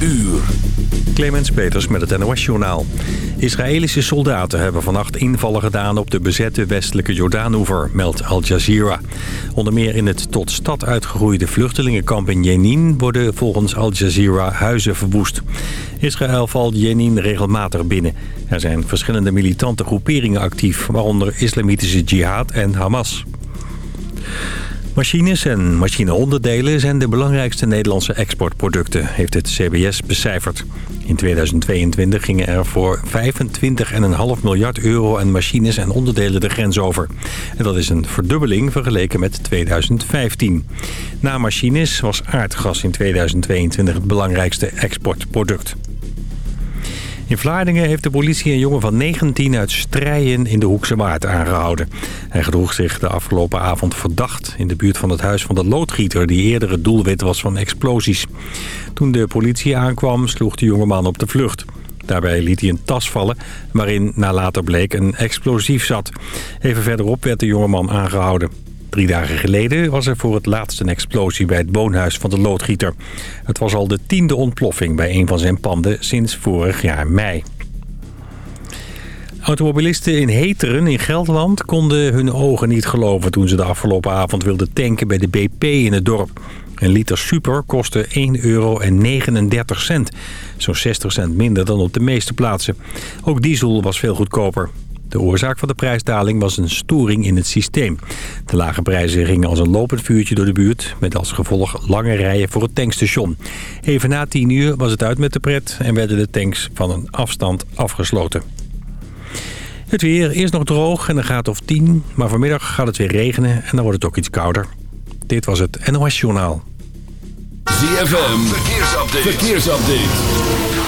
uur. Clemens Peters met het NOS-journaal. Israëlische soldaten hebben vannacht invallen gedaan op de bezette westelijke Jordaanoever, meldt Al Jazeera. Onder meer in het tot stad uitgegroeide vluchtelingenkamp in Jenin worden volgens Al Jazeera huizen verwoest. Israël valt Jenin regelmatig binnen. Er zijn verschillende militante groeperingen actief, waaronder Islamitische Jihad en Hamas. Machines en machineonderdelen zijn de belangrijkste Nederlandse exportproducten, heeft het CBS becijferd. In 2022 gingen er voor 25,5 miljard euro aan machines en onderdelen de grens over. En dat is een verdubbeling vergeleken met 2015. Na machines was aardgas in 2022 het belangrijkste exportproduct. In Vlaardingen heeft de politie een jongen van 19 uit Strijen in de Hoekse Waard aangehouden. Hij gedroeg zich de afgelopen avond verdacht in de buurt van het huis van de loodgieter... die eerder het doelwit was van explosies. Toen de politie aankwam sloeg de jongeman op de vlucht. Daarbij liet hij een tas vallen waarin na later bleek een explosief zat. Even verderop werd de jongeman aangehouden. Drie dagen geleden was er voor het laatst een explosie bij het woonhuis van de loodgieter. Het was al de tiende ontploffing bij een van zijn panden sinds vorig jaar mei. Automobilisten in Heteren in Gelderland konden hun ogen niet geloven... toen ze de afgelopen avond wilden tanken bij de BP in het dorp. Een liter super kostte 1,39 euro. Zo'n 60 cent minder dan op de meeste plaatsen. Ook diesel was veel goedkoper. De oorzaak van de prijsdaling was een storing in het systeem. De lage prijzen gingen als een lopend vuurtje door de buurt... met als gevolg lange rijen voor het tankstation. Even na 10 uur was het uit met de pret... en werden de tanks van een afstand afgesloten. Het weer, eerst nog droog en een graad of 10... maar vanmiddag gaat het weer regenen en dan wordt het ook iets kouder. Dit was het NOS Journaal. ZFM, verkeersupdate. verkeersupdate.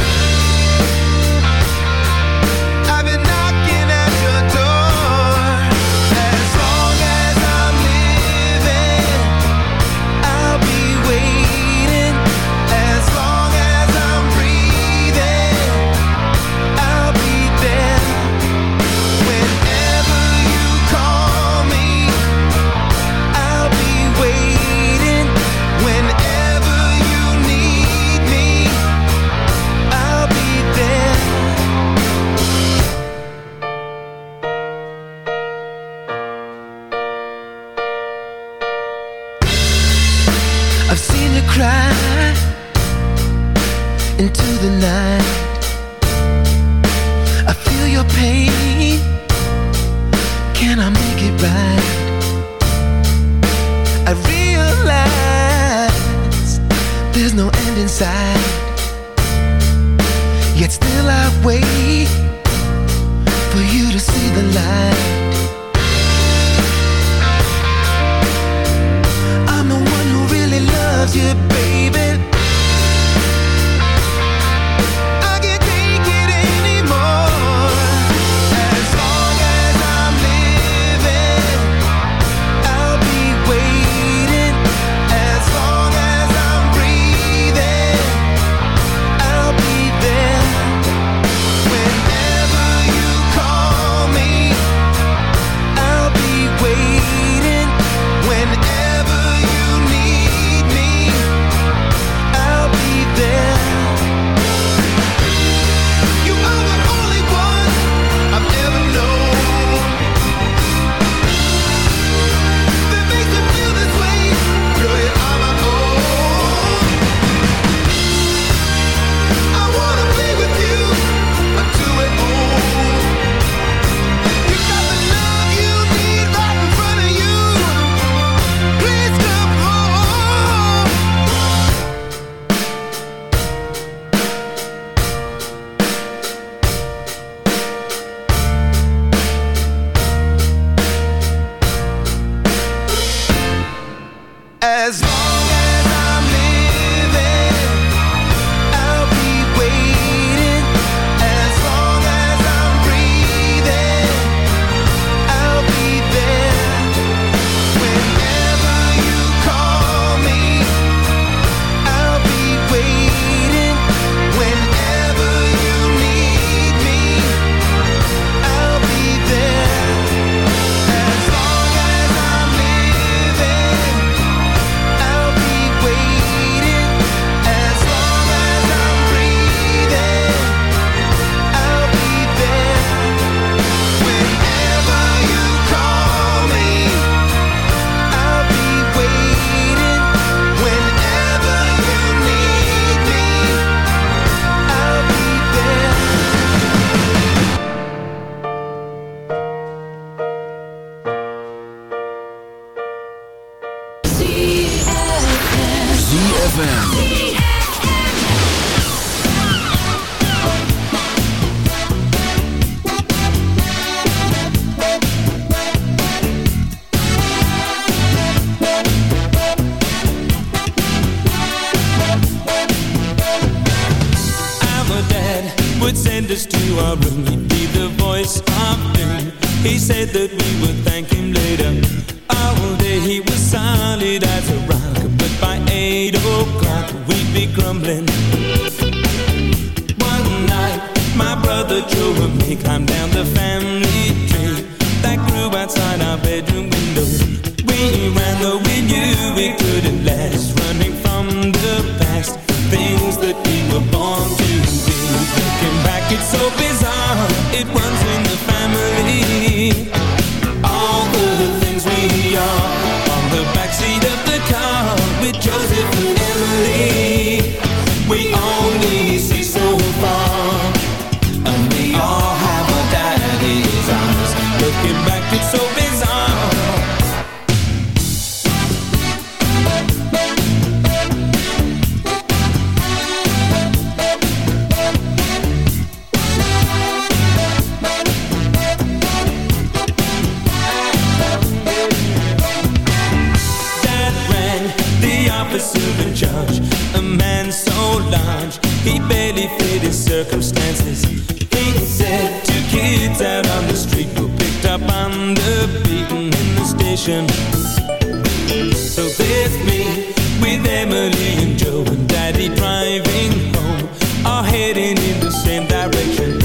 With Emily and Joe and Daddy driving home. Are heading in the same direction.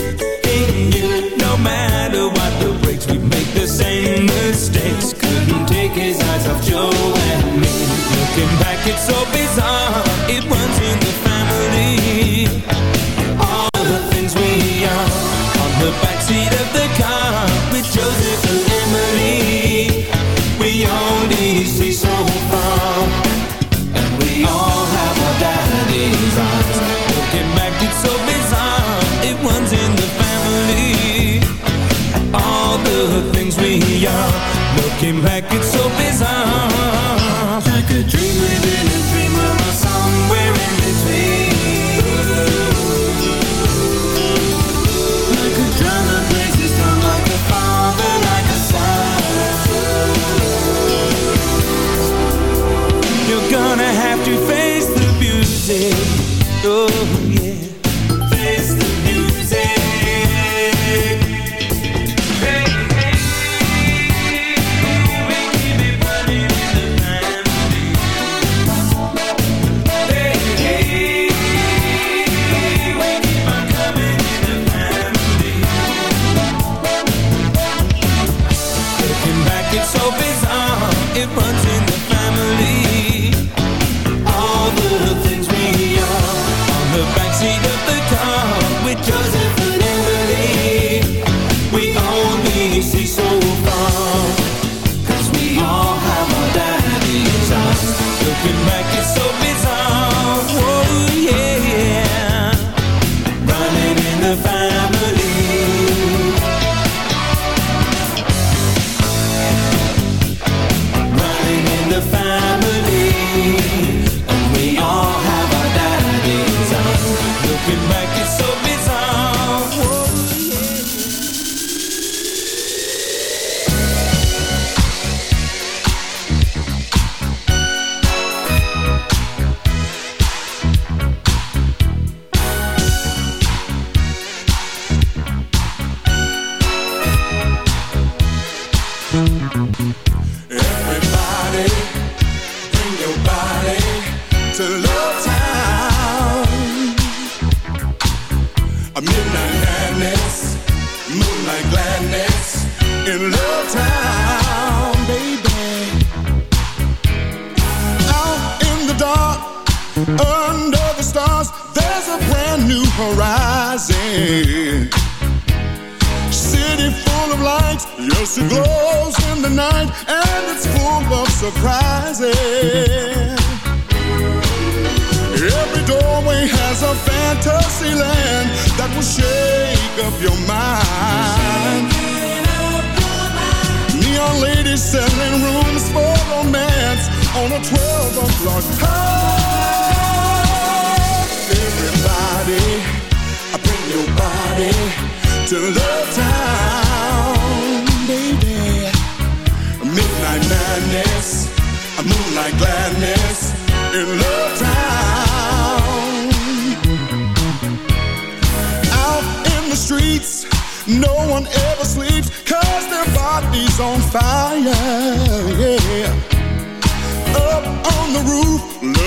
In you, no matter what the brakes, We make the same mistakes. Couldn't take his eyes off Joe and me. Looking back, it's so bizarre.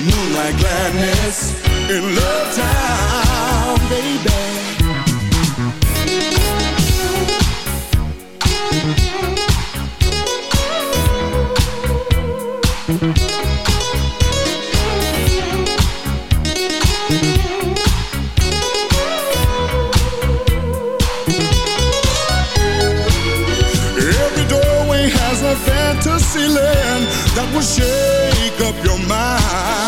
moonlight gladness in love town, baby. Every doorway has a fantasy land that will shake up your mind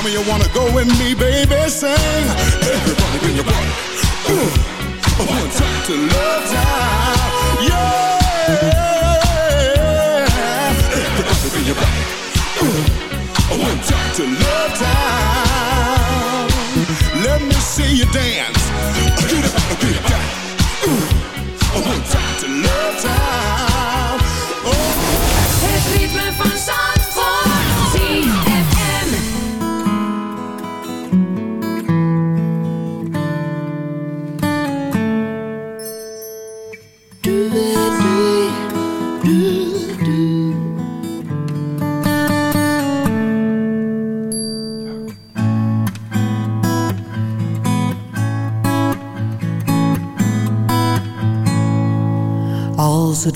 Tell me you wanna go with me, baby. Sing. Everybody, bring your body. Ooh. One time to Love Town. Yeah. Everybody, bring your body. Ooh. One time to Love Town. Let me see you dance. Get up, get up. Ooh. One time to Love Town.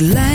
Als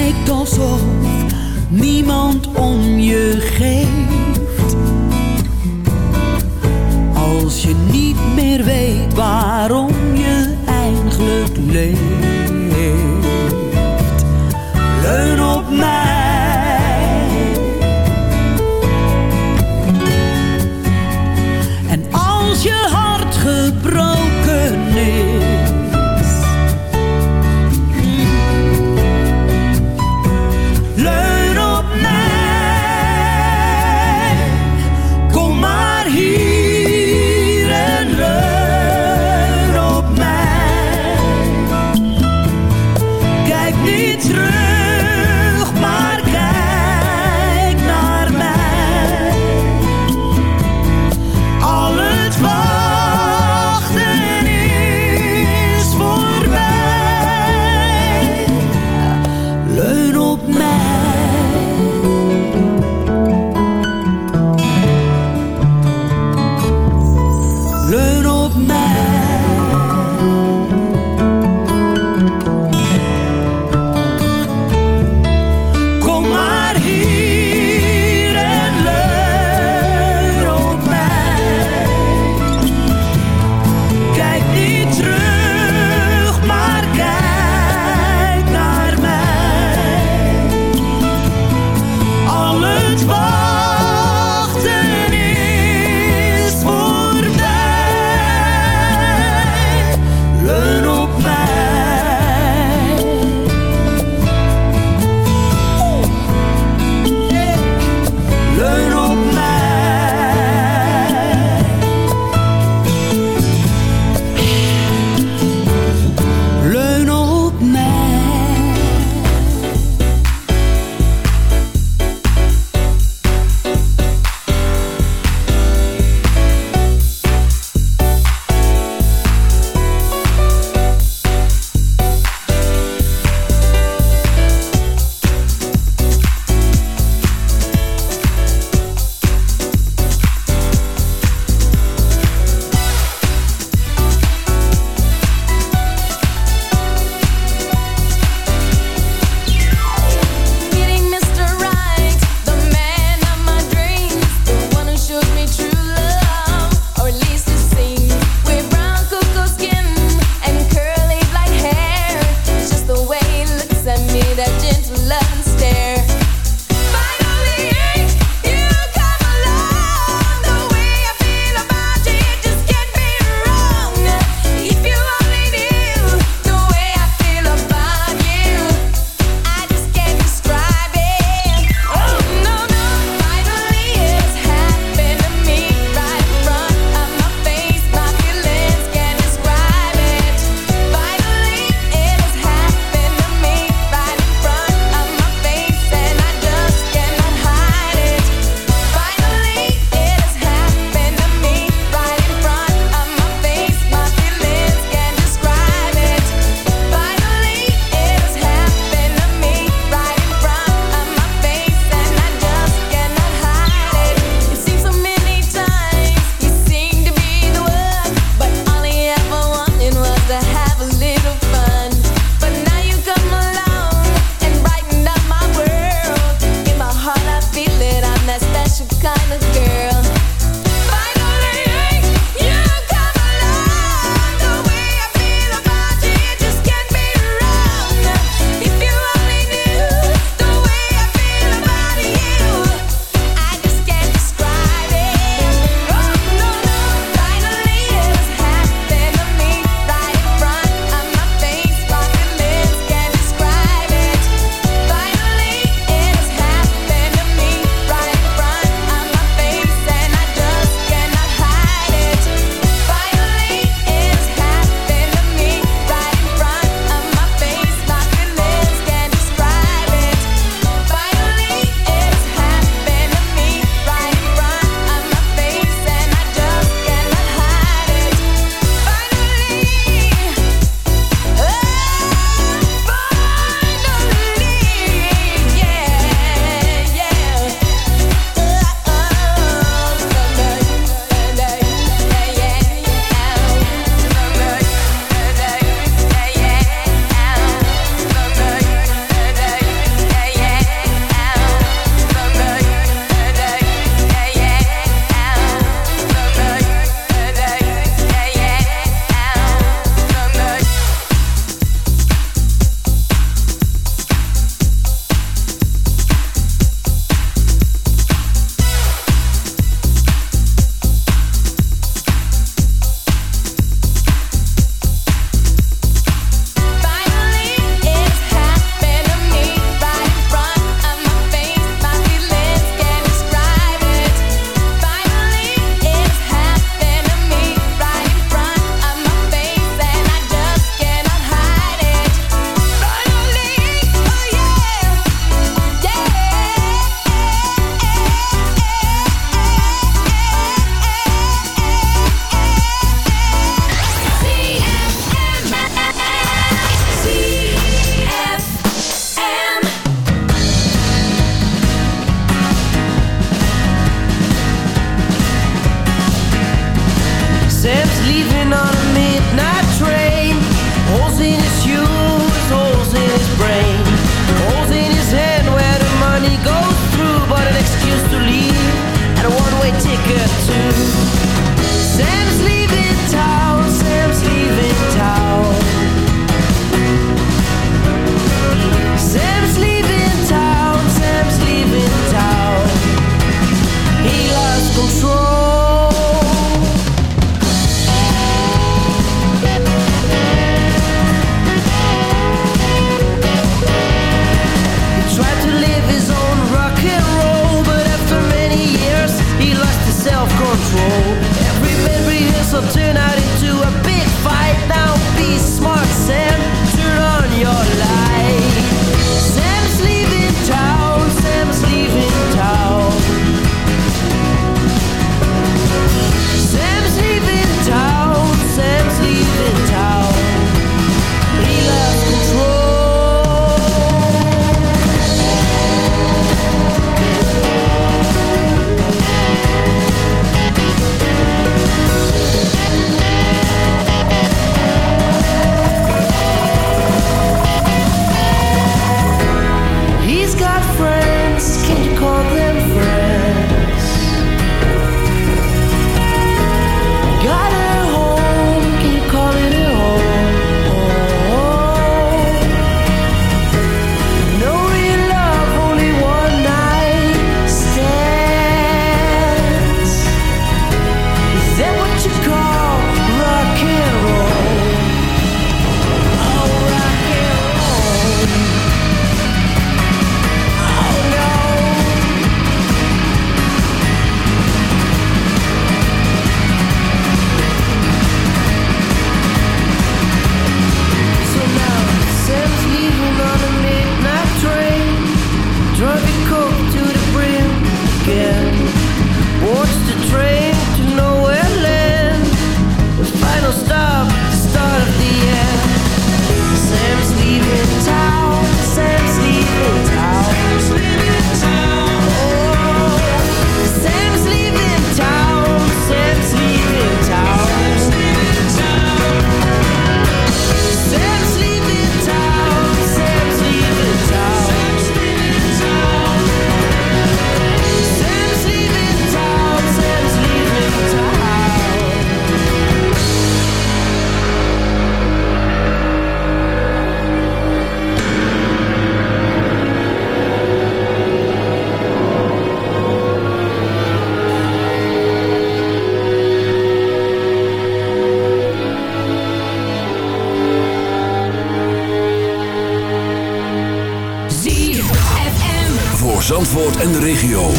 En de regio.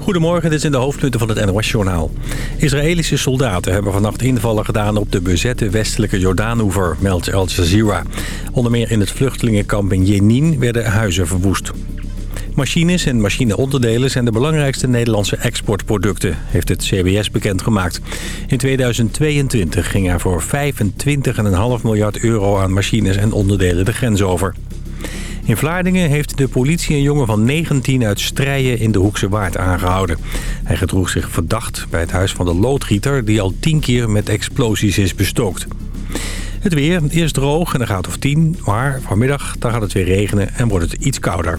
Goedemorgen, dit zijn de hoofdpunten van het NOS-journaal. Israëlische soldaten hebben vannacht invallen gedaan op de bezette westelijke Jordaanoever, meldt Al Jazeera. Onder meer in het vluchtelingenkamp in Jenin werden huizen verwoest. Machines en machineonderdelen zijn de belangrijkste Nederlandse exportproducten, heeft het CBS bekendgemaakt. In 2022 ging er voor 25,5 miljard euro aan machines en onderdelen de grens over. In Vlaardingen heeft de politie een jongen van 19 uit Strijen in de Hoekse Waard aangehouden. Hij gedroeg zich verdacht bij het huis van de loodgieter die al 10 keer met explosies is bestookt. Het weer, eerst droog en dan gaat of 10, maar vanmiddag dan gaat het weer regenen en wordt het iets kouder.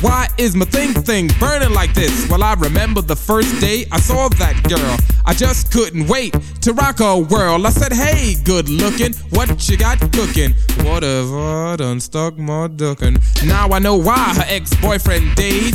Why is my thing thing burning like this? Well, I remember the first day I saw that girl. I just couldn't wait to rock her world. I said, Hey, good looking, what you got cooking? Whatever, done stuck my duckin'. Now I know why her ex boyfriend Dave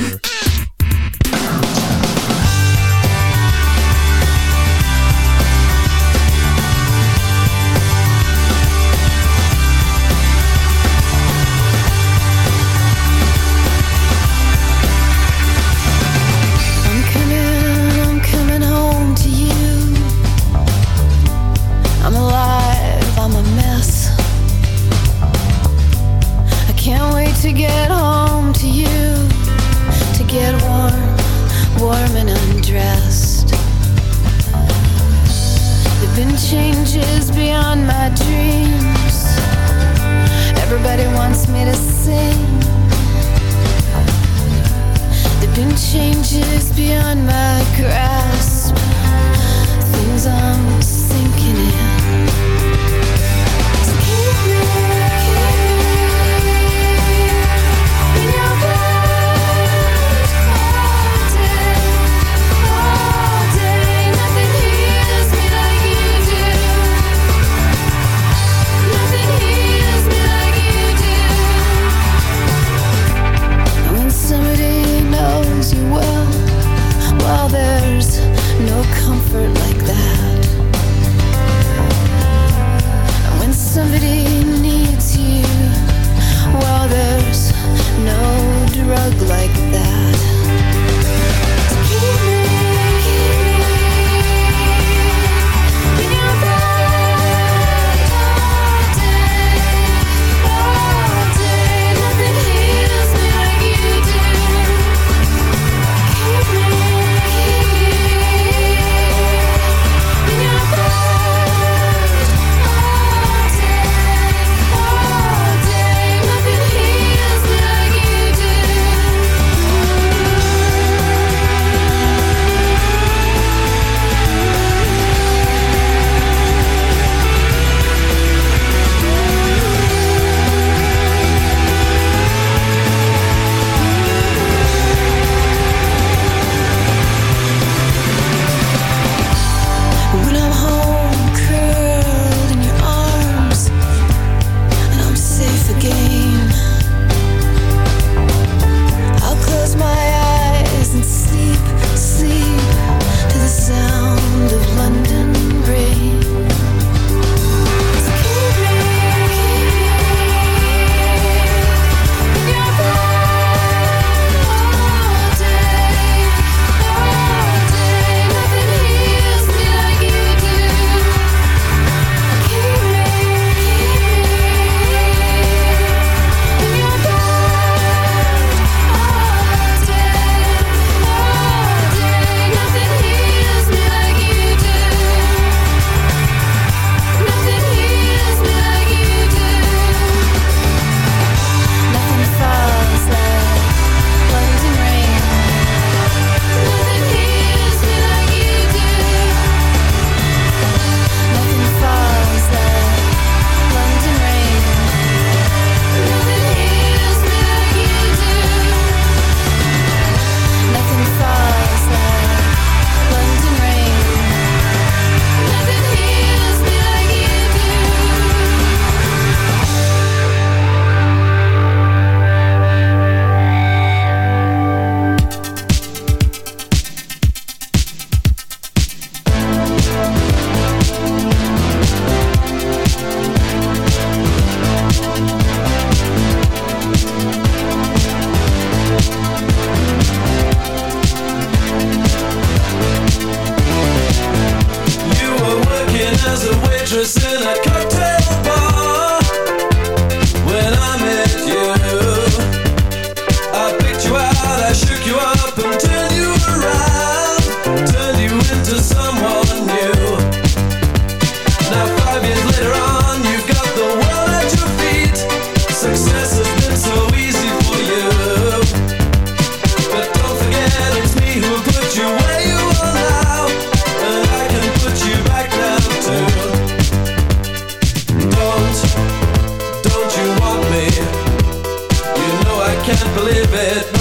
Can't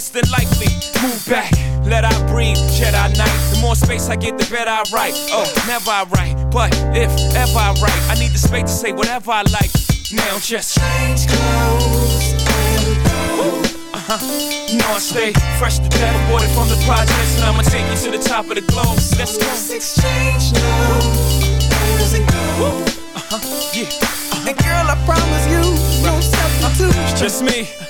less than likely. Move back, let I breathe, Jedi Knight. The more space I get, the better I write. Oh, never I write, but if ever I write, I need the space to say whatever I like. Now just change clothes and go. Uh-huh. You know I stay fresh to death, aborted from the projects, and I'ma take you to the top of the globe. Let's go. exchange now. Doesn't go. Uh-huh. Yeah. And girl, I promise you, no substitute. It's just me.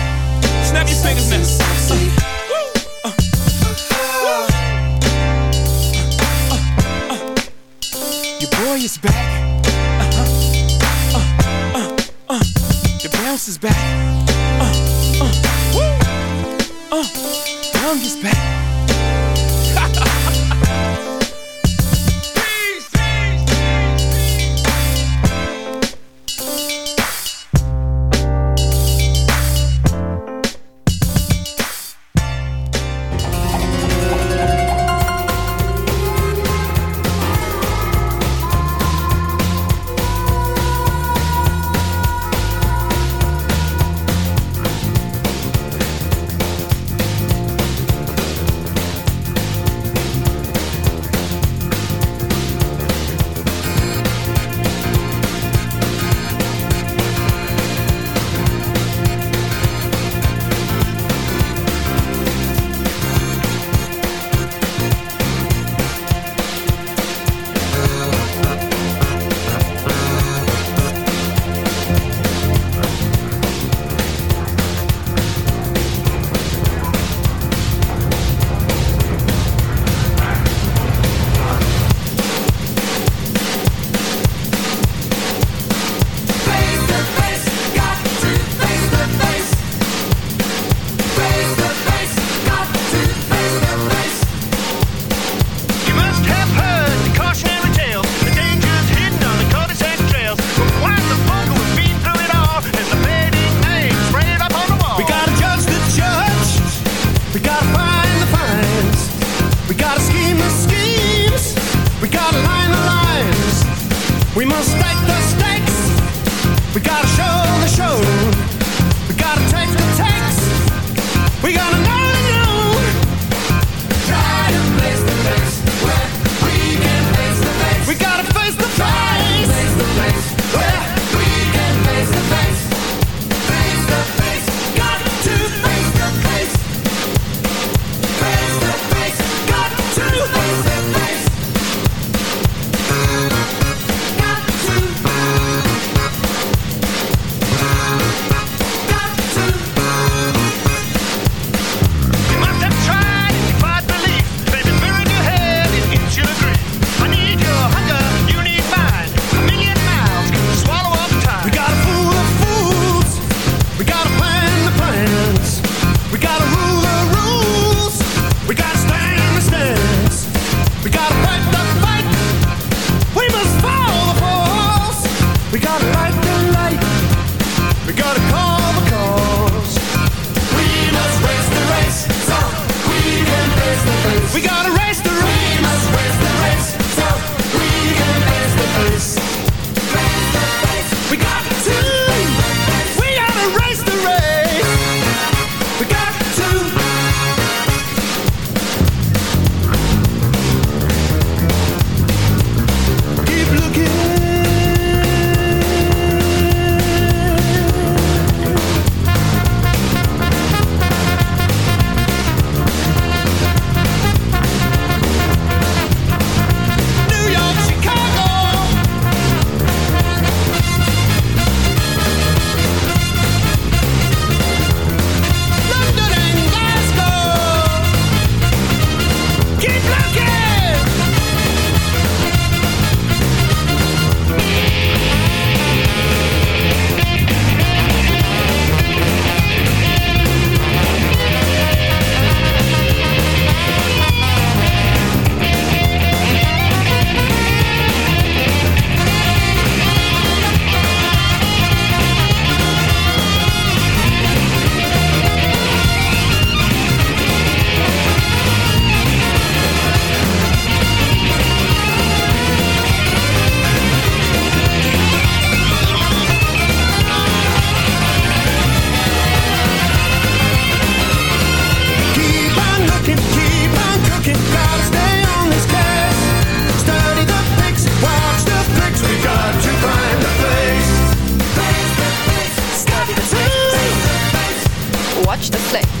Snap your fingers now. Your boy is back. Uh. The bounce is back. Uh, uh, woo. Uh, is back. Flex.